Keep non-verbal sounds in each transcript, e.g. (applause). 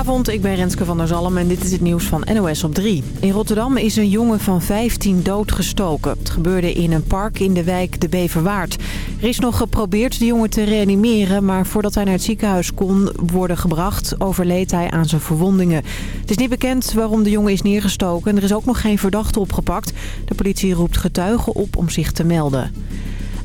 Goedenavond, ik ben Renske van der Zalm en dit is het nieuws van NOS op 3. In Rotterdam is een jongen van 15 doodgestoken. Het gebeurde in een park in de wijk De Beverwaard. Er is nog geprobeerd de jongen te reanimeren... maar voordat hij naar het ziekenhuis kon worden gebracht... overleed hij aan zijn verwondingen. Het is niet bekend waarom de jongen is neergestoken... en er is ook nog geen verdachte opgepakt. De politie roept getuigen op om zich te melden.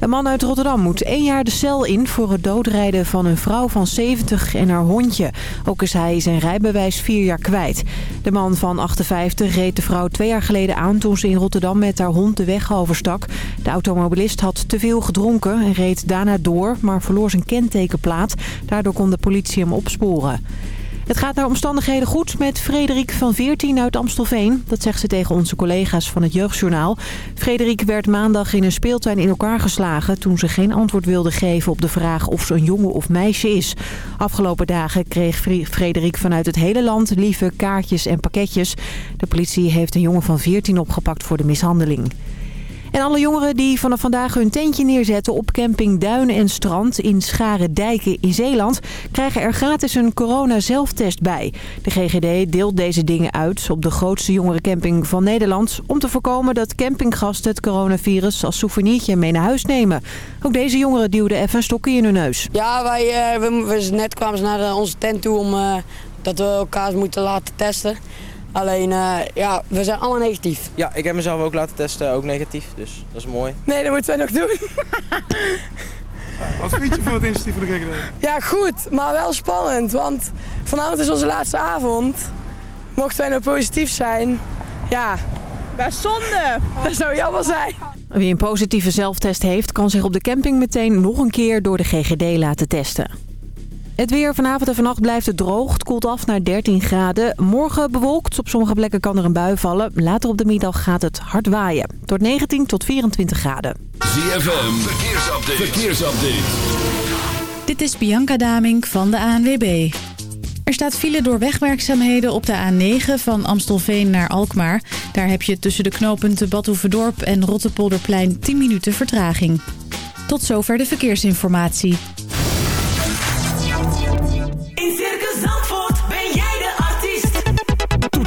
Een man uit Rotterdam moet één jaar de cel in voor het doodrijden van een vrouw van 70 en haar hondje. Ook is hij zijn rijbewijs vier jaar kwijt. De man van 58 reed de vrouw twee jaar geleden aan toen ze in Rotterdam met haar hond de weg overstak. De automobilist had te veel gedronken en reed daarna door, maar verloor zijn kentekenplaat. Daardoor kon de politie hem opsporen. Het gaat naar omstandigheden goed met Frederik van 14 uit Amstelveen. Dat zegt ze tegen onze collega's van het Jeugdjournaal. Frederik werd maandag in een speeltuin in elkaar geslagen... toen ze geen antwoord wilde geven op de vraag of ze een jongen of meisje is. Afgelopen dagen kreeg Frederik vanuit het hele land lieve kaartjes en pakketjes. De politie heeft een jongen van 14 opgepakt voor de mishandeling. En alle jongeren die vanaf vandaag hun tentje neerzetten op camping Duinen en Strand in Scharendijken in Zeeland... krijgen er gratis een corona-zelftest bij. De GGD deelt deze dingen uit op de grootste jongerencamping van Nederland... om te voorkomen dat campinggasten het coronavirus als souvenirtje mee naar huis nemen. Ook deze jongeren duwden even een stokje in hun neus. Ja, wij, uh, we, we, net kwamen ze naar uh, onze tent toe om uh, dat we elkaar moeten laten testen... Alleen, uh, ja, we zijn allemaal negatief. Ja, ik heb mezelf ook laten testen, ook negatief. Dus dat is mooi. Nee, dat moeten wij nog doen. Wat vind je van het initiatief van de GGD? Ja, goed, maar wel spannend. Want vanavond is onze laatste avond. Mochten wij nou positief zijn, ja... Dat is zonde. Dat zou jammer zijn. Wie een positieve zelftest heeft, kan zich op de camping meteen nog een keer door de GGD laten testen. Het weer vanavond en vannacht blijft het droog. Het koelt af naar 13 graden. Morgen bewolkt. Op sommige plekken kan er een bui vallen. Later op de middag gaat het hard waaien. Tot 19 tot 24 graden. ZFM, verkeersupdate. verkeersupdate. Dit is Bianca Damink van de ANWB. Er staat file door wegwerkzaamheden op de A9 van Amstelveen naar Alkmaar. Daar heb je tussen de knooppunten Badhoevedorp en Rottepolderplein 10 minuten vertraging. Tot zover de verkeersinformatie.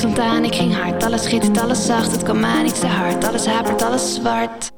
Stond ik ging hard, alles schittert, alles zacht. Het kwam aan, iets te hard, alles hapert, alles zwart.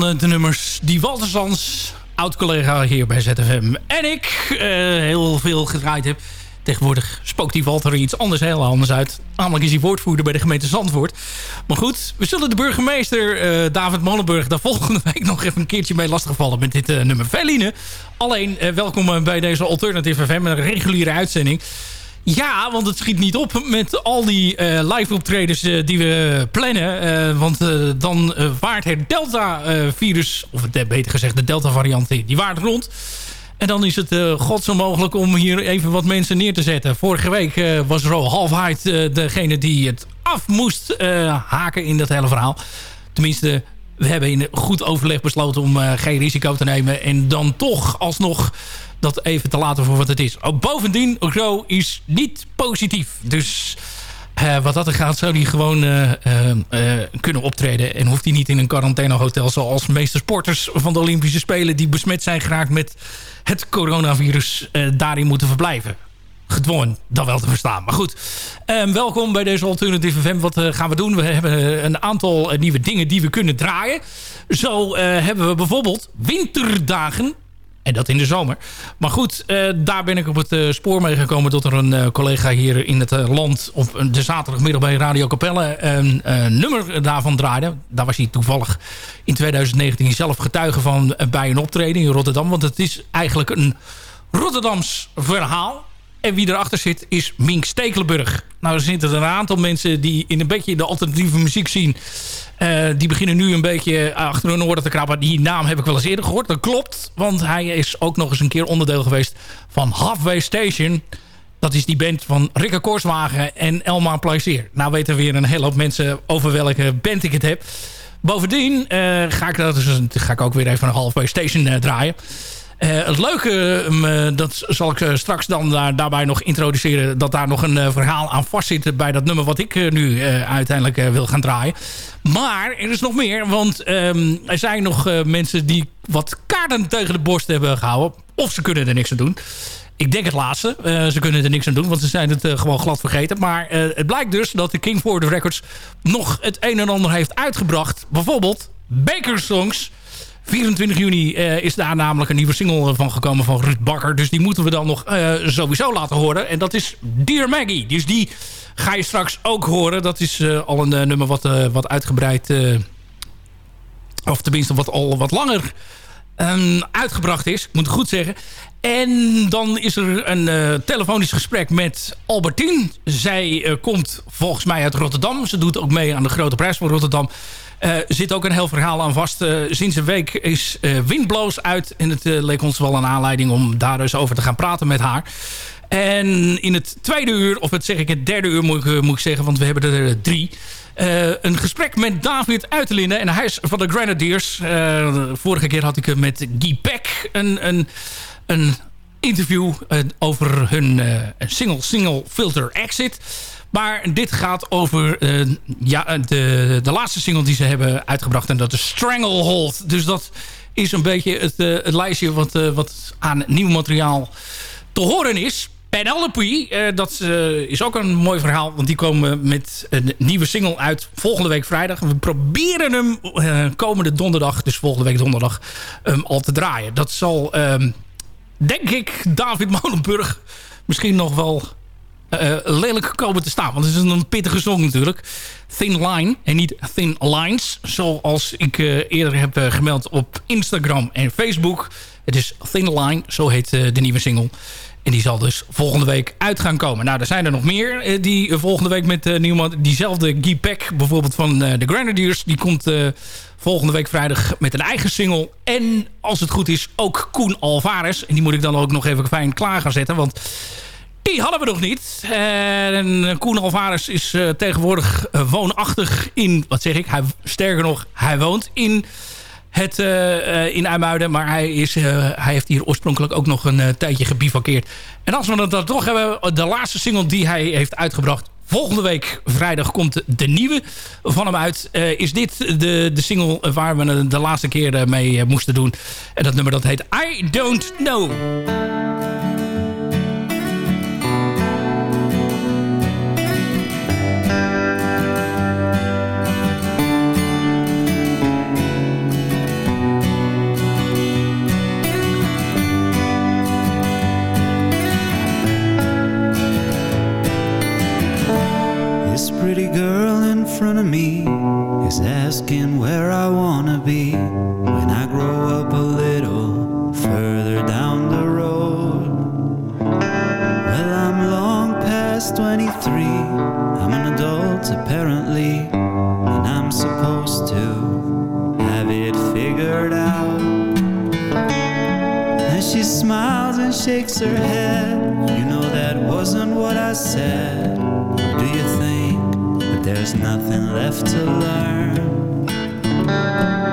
Van de, nummers die Walter Sans, oud-collega hier bij ZFM... en ik eh, heel veel gedraaid heb. Tegenwoordig spookt die Walter er iets anders heel anders uit. Namelijk is hij woordvoerder bij de gemeente Zandvoort. Maar goed, we zullen de burgemeester eh, David Molenburg... daar (laughs) volgende week nog even een keertje mee lastigvallen met dit eh, nummer. Veline. Alleen, eh, welkom eh, bij deze Alternative FM, een reguliere uitzending. Ja, want het schiet niet op met al die eh, live optredens eh, die we plannen. Eh, want dan waart het Delta-virus, of beter gezegd de Delta-variant, die waart rond. En dan is het uh, gods om hier even wat mensen neer te zetten. Vorige week eh, was Ro Halfheid uh, degene die het af moest uh, haken in dat hele verhaal. Tenminste, we hebben in goed overleg besloten om uh, geen risico te nemen. En dan toch alsnog dat even te laten voor wat het is. Oh, bovendien, Ro is niet positief. Dus uh, wat dat er gaat, zou hij gewoon uh, kunnen optreden. En hoeft hij niet in een quarantainehotel zoals meeste sporters van de Olympische Spelen... die besmet zijn geraakt met het coronavirus daarin moeten verblijven. Gedwongen, dan wel te verstaan. Maar goed, ehm, welkom bij deze Alternative FM. Wat gaan we doen? We hebben een aantal nieuwe dingen die we kunnen draaien. Zo hebben we bijvoorbeeld winterdagen en dat in de zomer. Maar goed, daar ben ik op het spoor mee gekomen... tot er een collega hier in het land op de zaterdagmiddag bij Radio Capelle... een nummer daarvan draaide. Daar was hij toevallig in 2019 zelf getuige van bij een optreden in Rotterdam. Want het is eigenlijk een Rotterdams verhaal. En wie erachter zit is Mink Stekelenburg. Nou, er zitten een aantal mensen die in een beetje de alternatieve muziek zien... Uh, die beginnen nu een beetje achter hun oren te krabben. Die naam heb ik wel eens eerder gehoord. Dat klopt, want hij is ook nog eens een keer onderdeel geweest van Halfway Station. Dat is die band van Rikke Korswagen en Elma Plezier. Nou weten weer een hele hoop mensen over welke band ik het heb. Bovendien uh, ga, ik dat dus, ga ik ook weer even een Halfway Station uh, draaien. Uh, het leuke, um, dat zal ik uh, straks dan daar, daarbij nog introduceren... dat daar nog een verhaal aan vastzit bij dat nummer... wat ik nu uiteindelijk wil gaan draaien. Maar er is nog meer, want um, er zijn nog mensen... die wat kaarten tegen de borst hebben gehouden. Of ze kunnen er niks aan doen. Ik denk het laatste. ze kunnen er niks aan doen, want ze zijn het gewoon glad vergeten. Maar het blijkt dus dat de King Ford Records... nog het een en ander heeft uitgebracht. Bijvoorbeeld Baker Songs... 24 juni uh, is daar namelijk een nieuwe single van gekomen van Ruud Bakker. Dus die moeten we dan nog uh, sowieso laten horen. En dat is Dear Maggie. Dus die ga je straks ook horen. Dat is al een nummer wat, wat uitgebreid... of tenminste wat al wat langer ehm, uitgebracht is. Ik moet het goed zeggen. En dan is er een eh, telefonisch gesprek met Albertine. Zij eh, komt volgens mij uit Rotterdam. Ze doet ook mee aan de Grote Prijs van Rotterdam. Er zit ook een heel verhaal aan vast. Eh, sinds een week is uh, Windblows uit. En het eh, leek ons wel een aanleiding om daar dus over te gaan praten met haar. En in het tweede uur, of het zeg ik het derde uur moet ik, moet ik zeggen... want we hebben er drie... een gesprek met David Uiterlinden. En hij is van de Grenadiers. vorige keer had ik met Guy Peck een, een, een interview over hun single, single Filter Exit... Maar dit gaat over uh, ja, de, de laatste single die ze hebben uitgebracht. En dat is Stranglehold. Dus dat is een beetje het, uh, het lijstje wat, uh, wat aan nieuw materiaal te horen is. Penelope, dat is ook een mooi verhaal. Want die komen met een nieuwe single uit volgende week vrijdag. We proberen hem komende donderdag, dus volgende week donderdag, al te draaien. Dat zal, um, denk ik, David Molenburg misschien nog wel uh, lelijk komen te staan. Want het is een pittige song natuurlijk. Thin Line en niet Thin Lines. Zoals ik uh, eerder heb uh, gemeld op Instagram en Facebook. Het is Thin Line, zo heet de nieuwe single. En die zal dus volgende week uit gaan komen. Nou, er zijn er nog meer die volgende week met nieuwe... Diezelfde Guy Peck, bijvoorbeeld van de Grenadiers... die komt volgende week vrijdag met een eigen single. En als het goed is, ook Koen Alvarez. En die moet ik dan ook nog even fijn klaar gaan zetten. Want die hadden we nog niet. En Koen Alvarez is uh, tegenwoordig woonachtig in... Wat zeg ik? Hij, sterker nog, hij woont in, het, in IJmuiden. Maar hij, is, hij heeft hier oorspronkelijk ook nog een tijdje gebivakkeerd. En als we het dan toch hebben... De laatste single die hij heeft uitgebracht... Volgende week vrijdag komt de nieuwe van hem uit. is dit de, de single waar we de laatste keer mee moesten doen. En dat nummer dat heet I Don't Know. Me is asking where I wanna be when I grow up a little further down the road. Well, I'm long past 23, I'm an adult apparently, and I'm supposed to have it figured out. And she smiles and shakes her head, you know that wasn't what I said. There's nothing left to learn.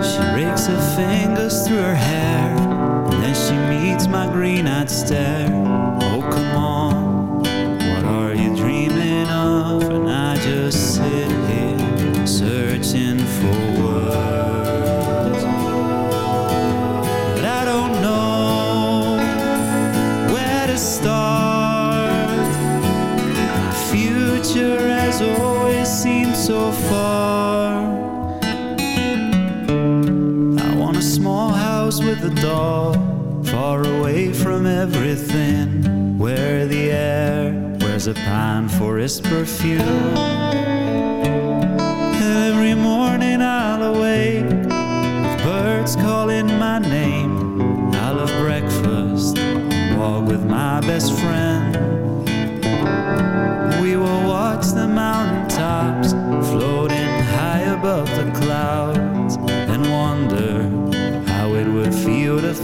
She rakes her fingers through her hair, and then she meets my green eyed stare. Doll, far away from everything, where the air wears a pine forest perfume.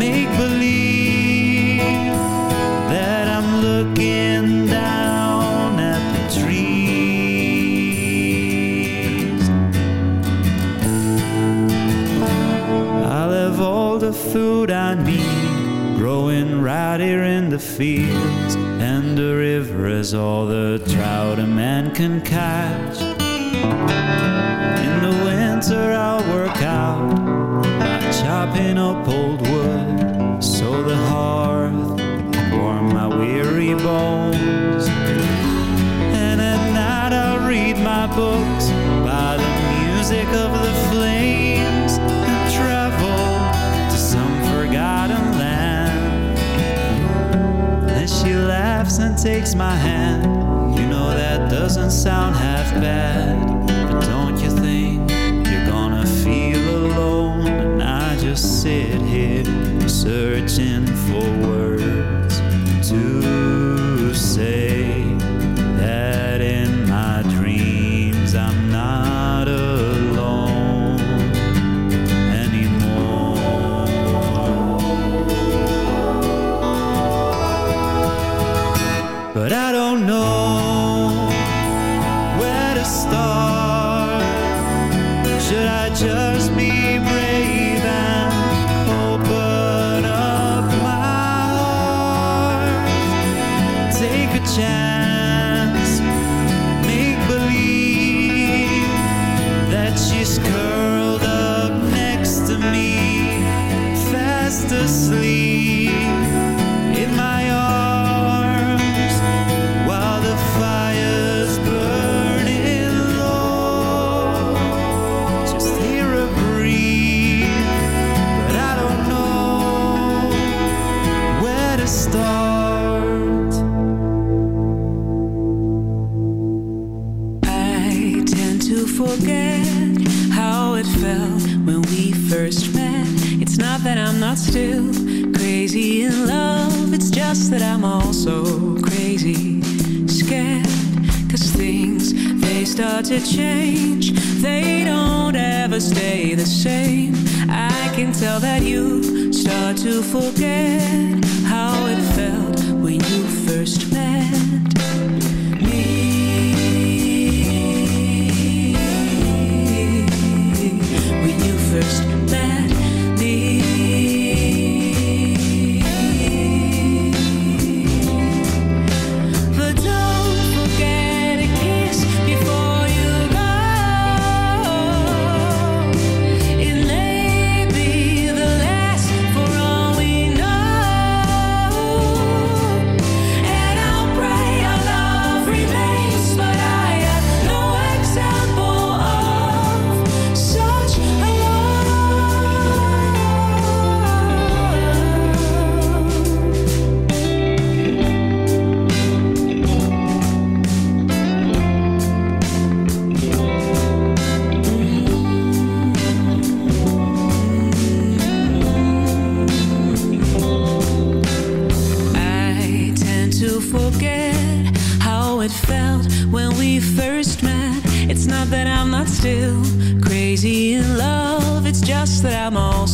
make believe that I'm looking down at the trees. I'll have all the food I need growing right here in the fields, and the river is all the trout a man can catch. In the winter, I'll work out chopping up old wood so the hearth would warm my weary bones. And at night I'll read my books by the music of the flames and travel to some forgotten land. Then she laughs and takes my hand. You know that doesn't sound half bad. change.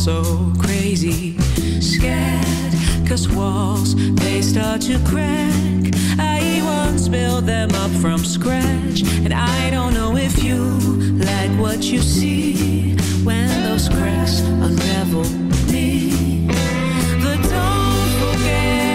so crazy. Scared, cause walls, they start to crack. I once built them up from scratch. And I don't know if you like what you see when those cracks unravel me. But don't forget.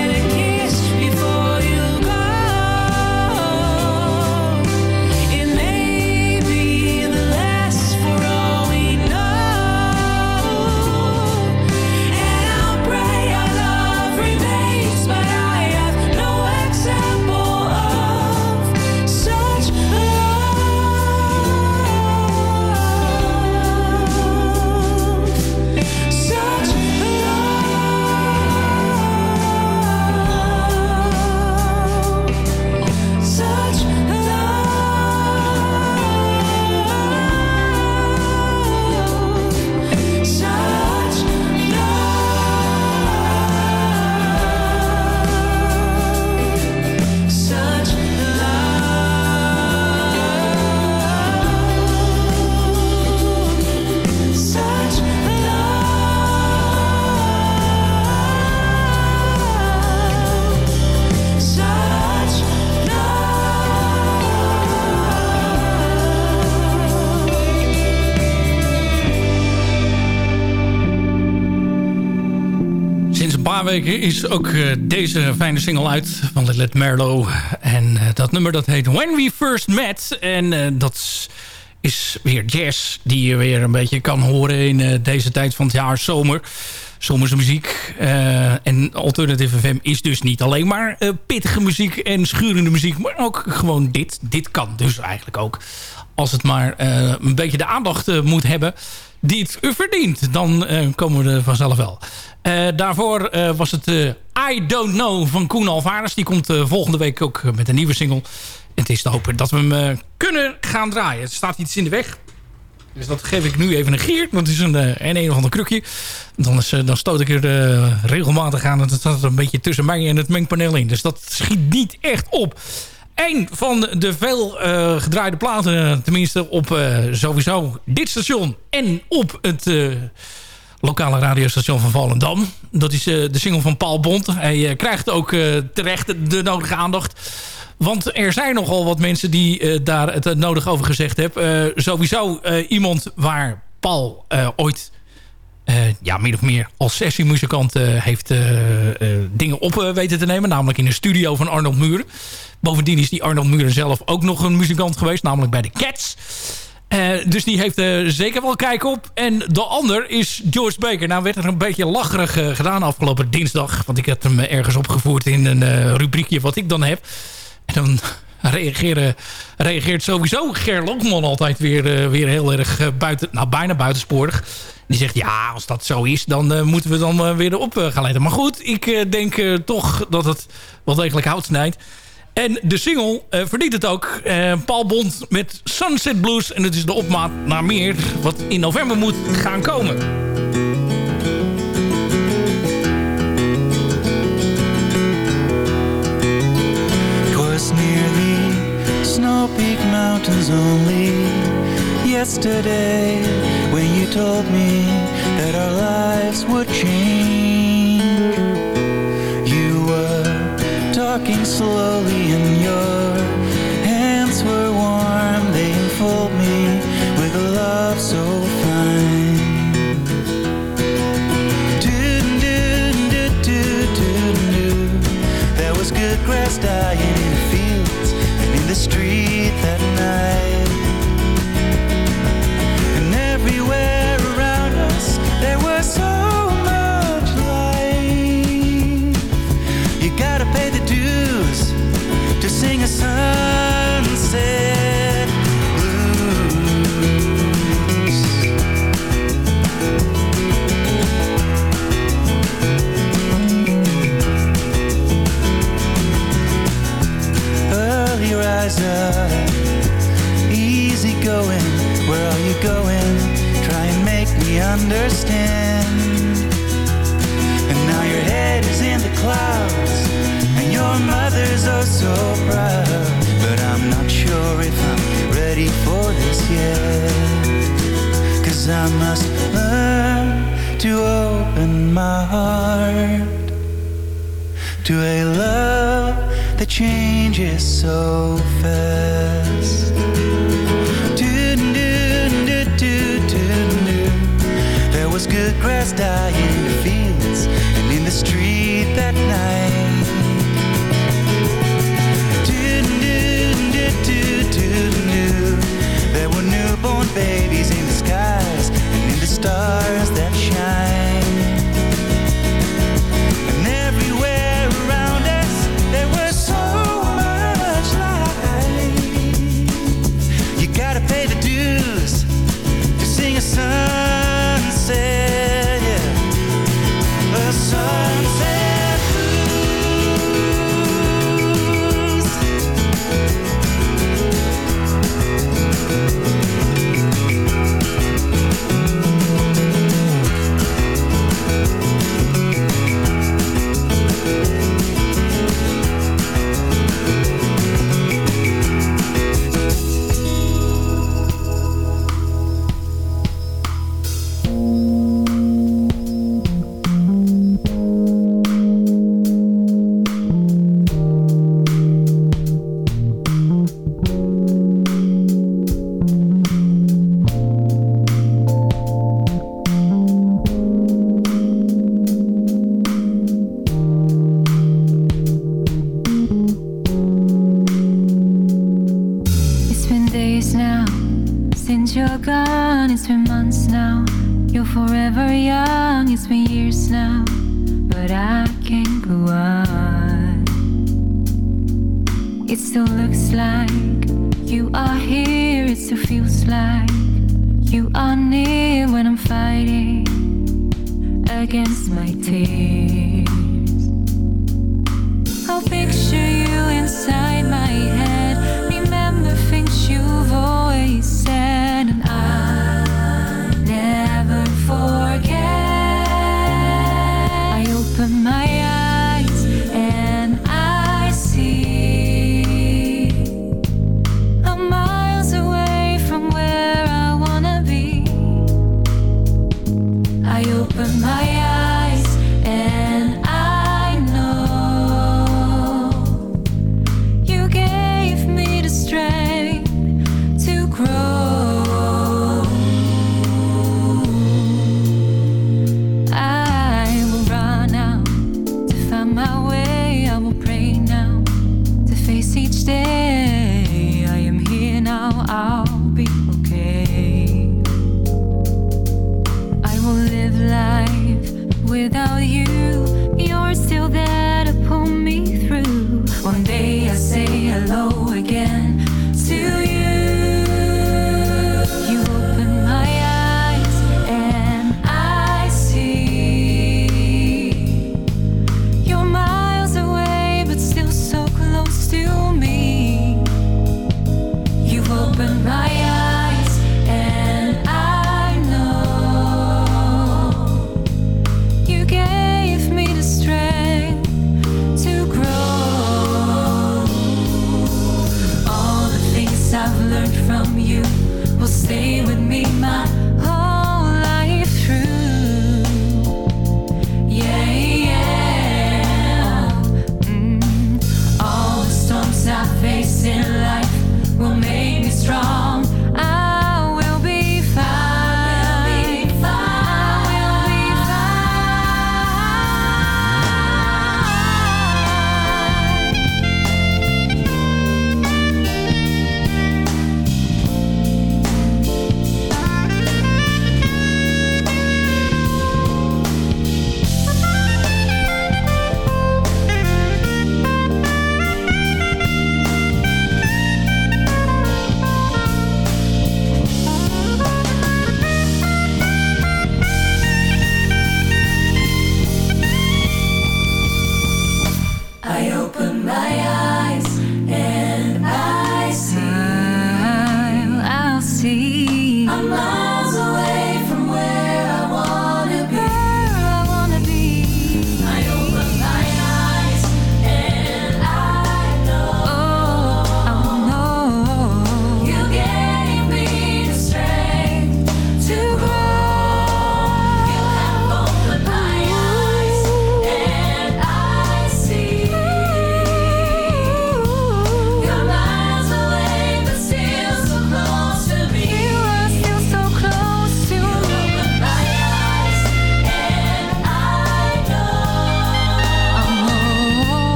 is ook eh, deze fijne single uit van Let Merlo. En eh, dat nummer dat heet When We First Met. En eh, dat is weer jazz die je weer een beetje kan horen in deze tijd van het jaar zomer. Zomerse muziek. Uh, en Alternative FM is dus niet alleen maar pittige muziek en schurende muziek. Maar ook gewoon dit. Dit kan dus eigenlijk ook. Als het maar eh, een beetje de aandacht eh, moet hebben die het verdient. Dan eh, komen we er vanzelf wel. Daarvoor was het I Don't Know van Koen Alvarez. Die komt volgende week ook met een nieuwe single. Het is te hopen dat we hem kunnen gaan draaien. Er staat iets in de weg. Dus dat geef ik nu even een gier. Want het is een, een, een of ander krukje. Dan, is, dan stoot ik er regelmatig aan. En dat staat er een beetje tussen mij en het mengpaneel in. Dus dat schiet niet echt op. Een van de veel eh, gedraaide platen, tenminste op eh, sowieso dit station en op het eh, lokale radiostation van Volendam. Dat is de single van Paul Bond. Hij krijgt ook terecht de nodige aandacht. Want er zijn nogal wat mensen die daar het nodig over gezegd hebben. Sowieso iemand waar Paul ooit ja, min of meer als sessiemuzikant eh, heeft dingen op weten te nemen. Namelijk in de studio van Arnold Muren. Bovendien is die Arnold Muren zelf ook nog een muzikant geweest. Namelijk bij de Cats. Eh, dus die heeft er zeker wel kijk op. En de ander is George Baker. Nou werd er een beetje lacherig eh, gedaan afgelopen dinsdag. Want ik heb hem ergens opgevoerd in een eh, rubriekje wat ik dan heb. En dan (laughs) reageert sowieso Ger Lokman altijd weer, eh, weer heel erg eh, buiten, nou bijna buitensporig. Die zegt, ja, als dat zo is, dan eh, moeten we dan eh, weer erop eh, gaan letten. Maar goed, ik eh, denk eh, toch dat het wel degelijk hout snijdt. En de single eh, verdient het ook. Eh, Paul Bond met Sunset Blues. En het is de opmaat naar meer wat in november moet gaan komen. Twas near the Snow Peak Mountains only yesterday when you told me that our lives would change. So proud. But I'm not sure if I'm ready for this yet. Cause I must learn to open my heart to a love that changes so fast. I am.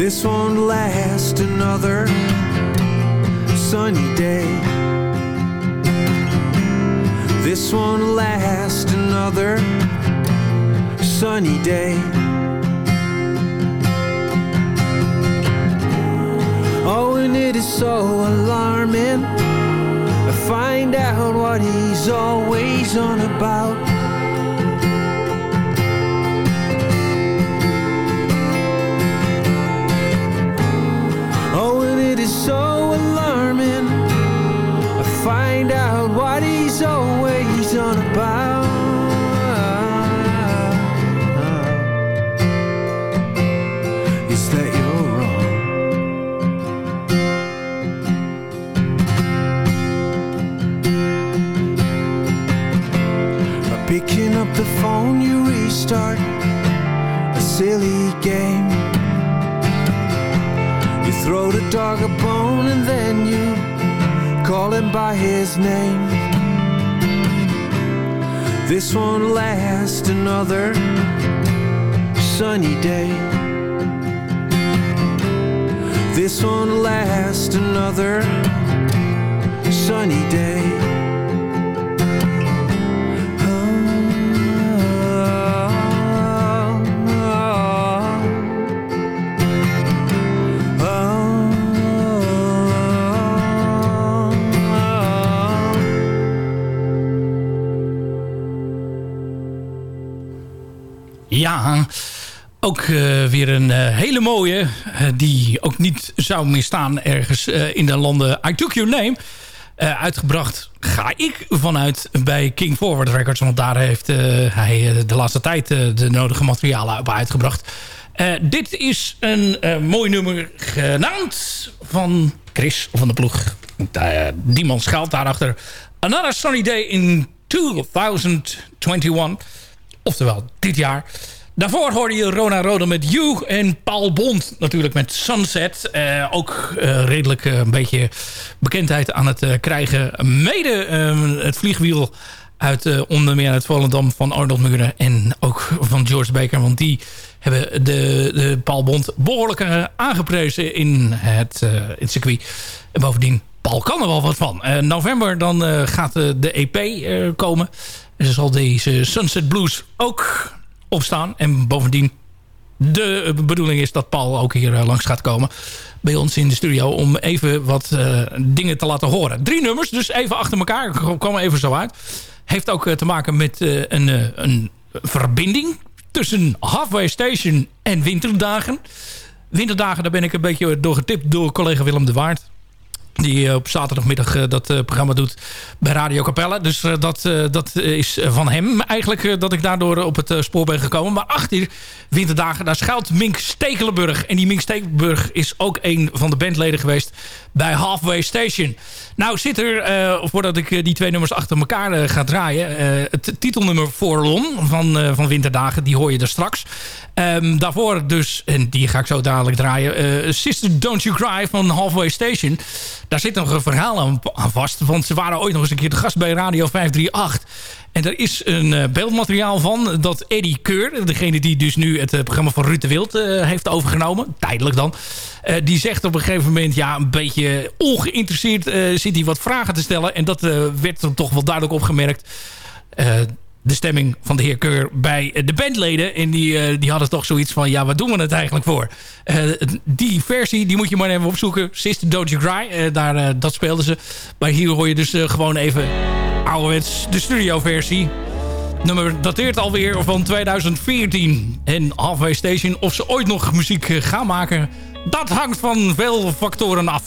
This won't last another sunny day. This won't last another sunny day. Oh, and it is so alarming to find out what he's always on about. is always on about is that you're wrong. By picking up the phone, you restart a silly game. You throw the dog a bone and then you call him by his name. This won't last another sunny day. This won't last another sunny day. Ook eh, weer een eh, hele mooie. eh, die ook niet zou misstaan ergens eh, in de landen. I Took Your Name. uitgebracht ga ik vanuit bij King Forward Records. Want daar heeft hij de laatste tijd de nodige materialen uitgebracht. Dit is een mooi nummer genaamd van Chris van de ploeg. Die man schuilt daarachter. Another Sunny Day in 2021. Oftewel, dit jaar. Daarvoor hoorde je Rona Rode met You en Paul Bond natuurlijk met Sunset. Eh, ook eh, redelijk eh, een beetje bekendheid aan het krijgen. Mede het vliegwiel uit onder meer uit Volendam van Arnold Muren en ook van George Baker. Want die hebben de, de Paul Bond behoorlijk eh, aangeprezen in het, het circuit. En bovendien, Paul kan er wel wat van. November dan gaat de EP komen. En ze zal deze Sunset Blues ook opstaan. En bovendien de bedoeling is dat Paul ook hier eh, langs gaat komen. Bij ons in de studio. Om even wat eh, dingen te laten horen. Drie nummers, dus even achter elkaar. Ik kom even zo uit. Heeft ook eh, te maken met een, een verbinding. Tussen Halfway Station en Winterdagen. Winterdagen, daar ben ik een beetje door getipt door collega Willem de Waard. Die eh, op zaterdagmiddag eh, dat eh, programma doet bij Radio Capelle. Dus dat, dat is van hem eigenlijk dat ik daardoor op het spoor ben gekomen. Maar achter winterdagen, daar schuilt Mink Stekelenburg. En die Mink Stekelenburg is ook een van de bandleden geweest bij Halfway Station. Nou zit er, eh, voordat ik eh, die twee nummers achter elkaar eh, ga draaien... het titelnummer Forlon van, van Winterdagen, die hoor je er straks. Ehm, daarvoor dus, en die ga ik zo dadelijk draaien... Sister Don't You Cry van Halfway Station. Daar zit nog een verhaal aan, aan vast. Want ze waren ooit nog eens een keer de gast bij Radio 538... En er is een eh, beeldmateriaal van dat Eddie Keur... degene die dus nu het eh, programma van Ruud de Wild eh, heeft overgenomen... tijdelijk dan... die zegt op een gegeven moment... ja, een beetje ongeïnteresseerd eh, zit hij wat vragen te stellen. En dat werd er toch wel duidelijk opgemerkt... De stemming van de heer Keur bij de bandleden. En die, die hadden toch zoiets van... ja, wat doen we het eigenlijk voor? Die versie, die moet je maar even opzoeken. Sister Don't You Cry. Eh, daar, dat speelden ze. Maar hier hoor je dus gewoon even ouderwets de studioversie. Nummer dateert alweer van 2014. En Halfway Station, of ze ooit nog muziek eh, gaan maken... dat hangt van veel factoren af.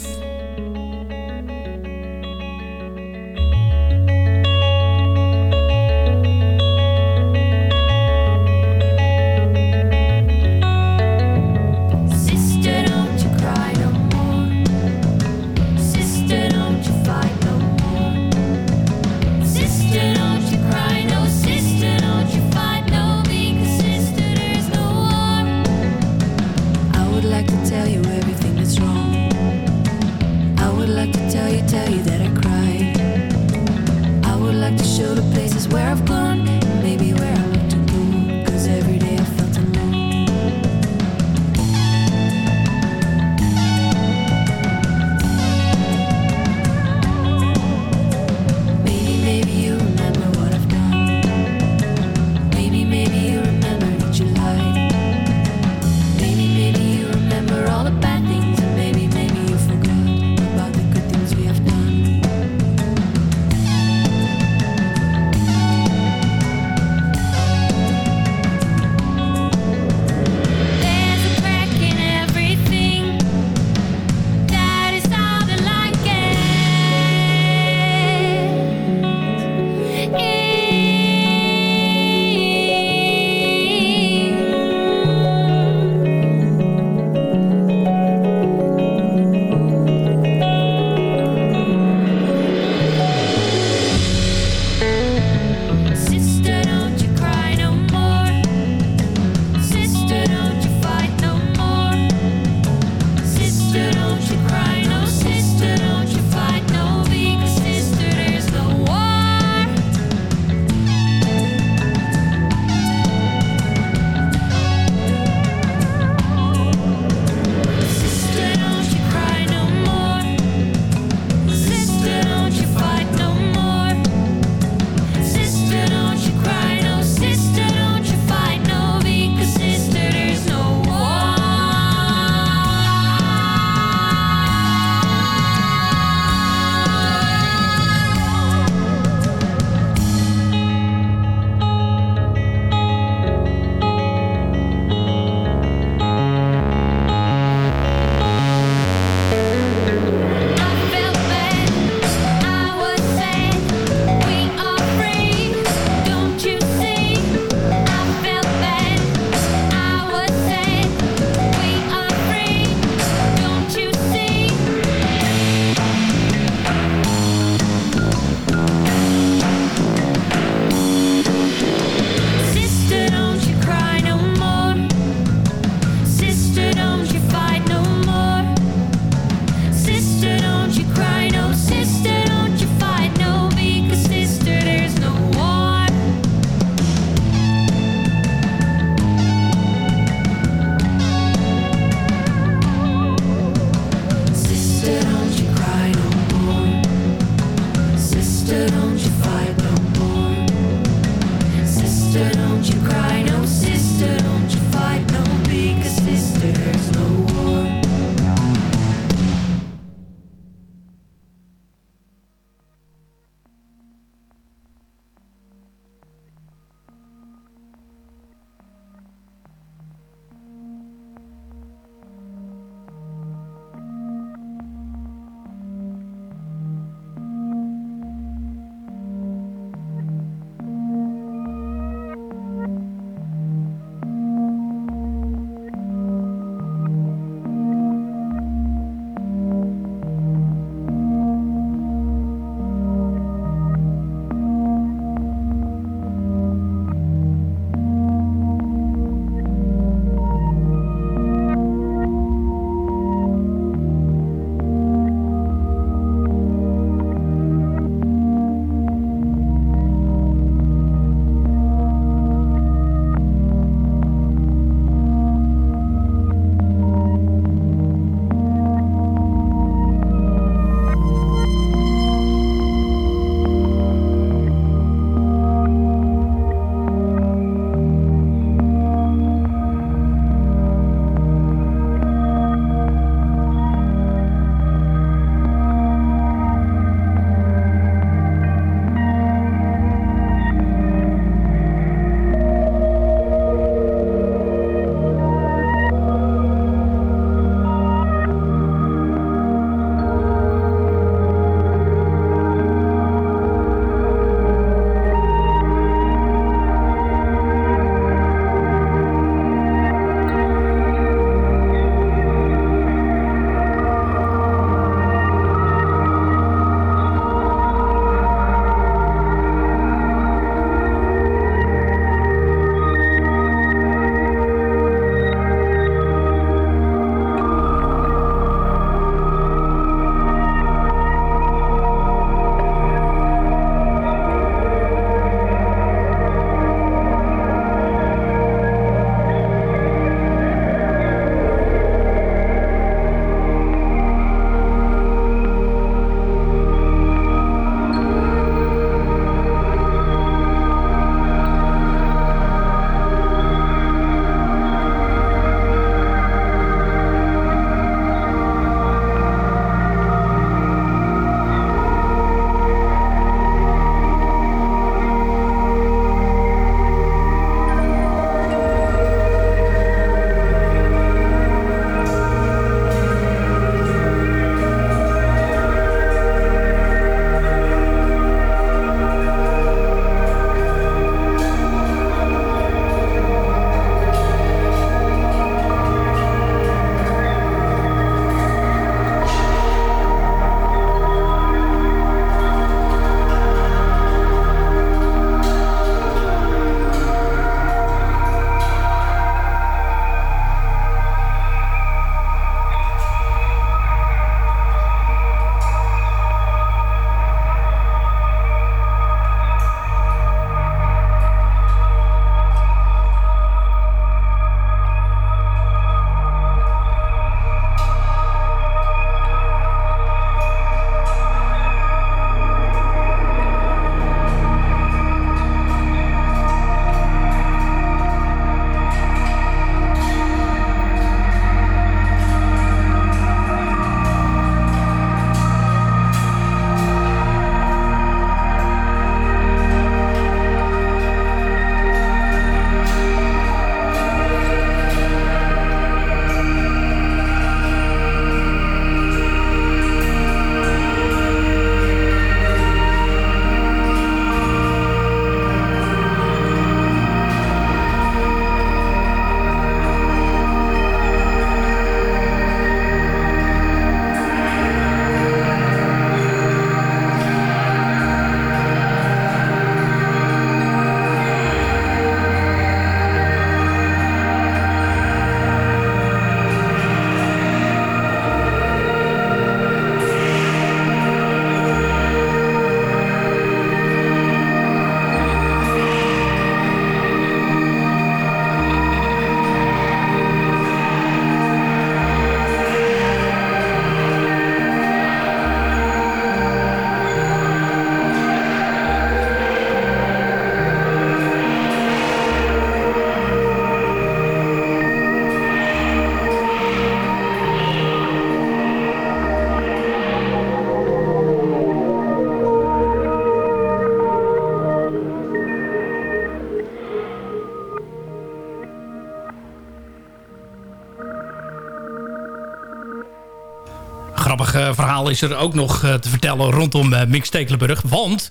Is er ook nog eh, te vertellen rondom uh, Mick Stekelenburg. Want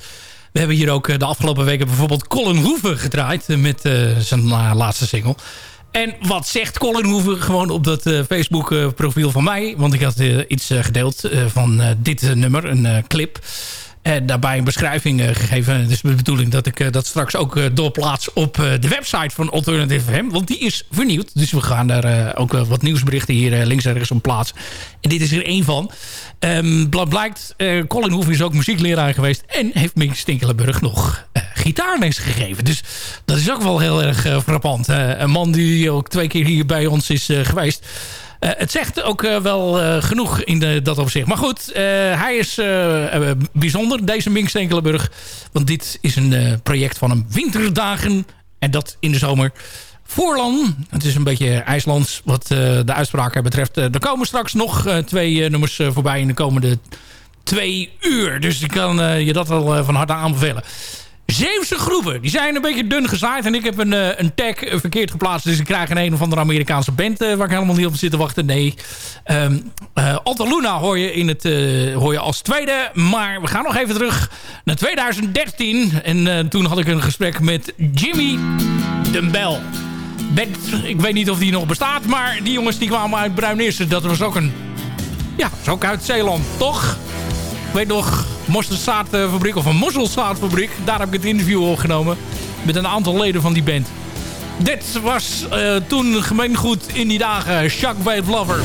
we hebben hier ook de afgelopen weken bijvoorbeeld Colin Hoeven gedraaid... met zijn laatste single. En wat zegt Colin Hoeven gewoon op dat Facebook profiel van mij? Want ik had iets gedeeld van dit nummer, een clip... En daarbij een beschrijving uh, gegeven. Is de bedoeling dat ik uh, dat straks ook uh, doorplaats op de website van Alternative FM. Want die is vernieuwd. Dus we gaan daar ook wat nieuwsberichten hier links en rechts op plaatsen. En dit is er één van. Um, blijkt, Colin Hoef is ook muziekleraar geweest. En heeft Mink Stinkelenburg nog gitaarles gegeven. Dus dat is ook wel heel erg frappant. een man die ook twee keer hier bij ons is geweest. Uh, het zegt ook uh, wel uh, genoeg in de, dat opzicht. Maar goed, hij is bijzonder, deze Mink Stekelenburg. Want dit is een project van hem winterdagen. En dat in de zomer. Voorlan, het is een beetje IJslands wat de uitspraak betreft. er komen straks nog twee nummers voorbij in de komende twee uur. Dus ik kan je dat al van harte aanbevelen. Zeeuwse groepen. Die zijn een beetje dun gezaaid. En ik heb een, eh, een tag eh, verkeerd geplaatst. Dus ik krijg een een of andere Amerikaanse band... Uh, waar ik helemaal niet op zit te wachten. Nee. Um, uh, Alta Luna hoor je, in het, hoor je als tweede. Maar we gaan nog even terug naar 2013. En toen had ik een gesprek met Jimmy Dumbel. Ik weet niet of die nog bestaat. Maar die jongens die kwamen uit Bruineersen. Dat was ook een... Ja, dat is ook uit Zeeland, toch? Ik weet nog, mosterdzaadfabriek of een mosselzaadfabriek. Daar heb ik het interview opgenomen met een aantal leden van die band. Dit was uh, toen gemeengoed in die dagen Shockwave Lover.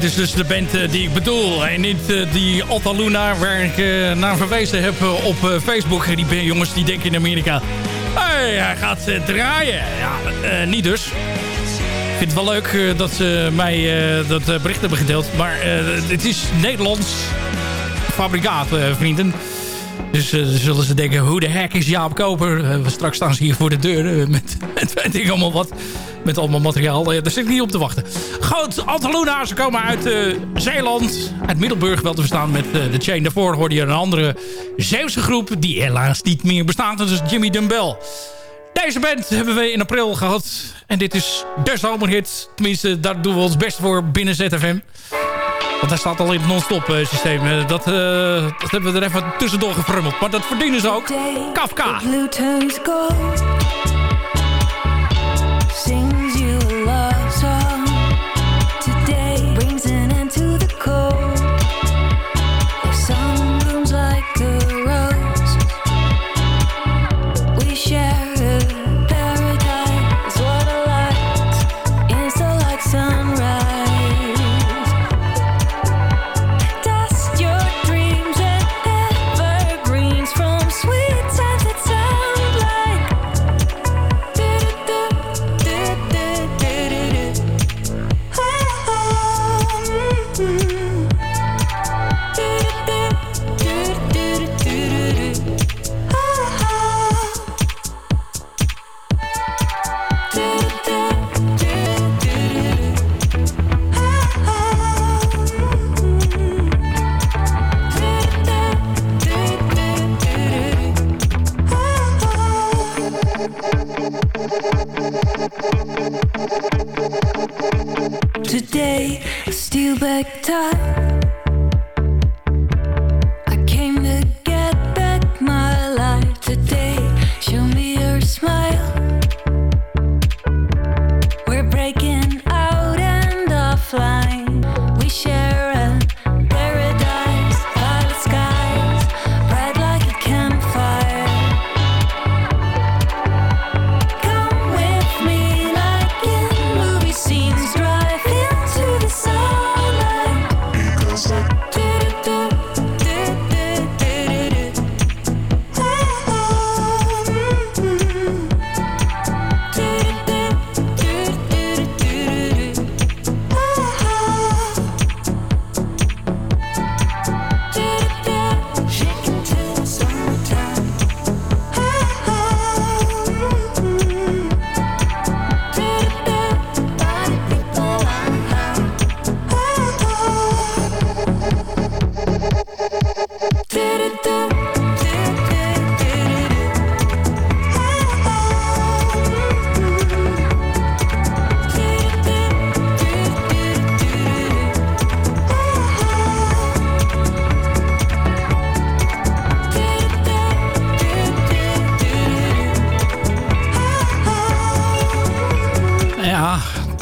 Dit is dus de band eh, die ik bedoel. En niet eh, die Alta Luna, waar ik eh, naar verwezen heb op Facebook. Die ben- jongens die denken in Amerika... Hey, hij gaat draaien. Ja, niet dus. Ik vind het wel leuk dat ze mij dat bericht hebben gedeeld. Maar het is Nederlands fabrikaat, vrienden. Dus zullen ze denken, hoe de heck is Jaap Koper? Straks staan ze hier voor de deur met, (laughs) met weet ik allemaal wat. Met allemaal materiaal. Eh, daar zit ik niet op te wachten. Goed, Antaluna, ze komen uit eh, Zeeland. Uit Middelburg wel te verstaan met eh, de Chain. Daarvoor hoorde je een andere Zeeuwse groep... die helaas niet meer bestaat. Dat is Jimmy Dumbbell. Deze band hebben we in april gehad. En dit is de zomerhit. Tenminste, daar doen we ons best voor binnen ZFM. Want hij staat al in het non-stop systeem. Dat, dat hebben we er even tussendoor gefrummeld. Maar dat verdienen ze ook. Kafka.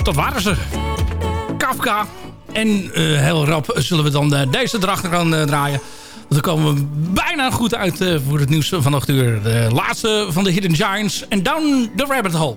Dat waren ze. Kafka. En eh, heel rap zullen we dan eh, deze erachter gaan eh, draaien. Dan komen we bijna goed uit voor het nieuws van 8 uur. De laatste van de Hidden Giants. En Down the Rabbit Hole.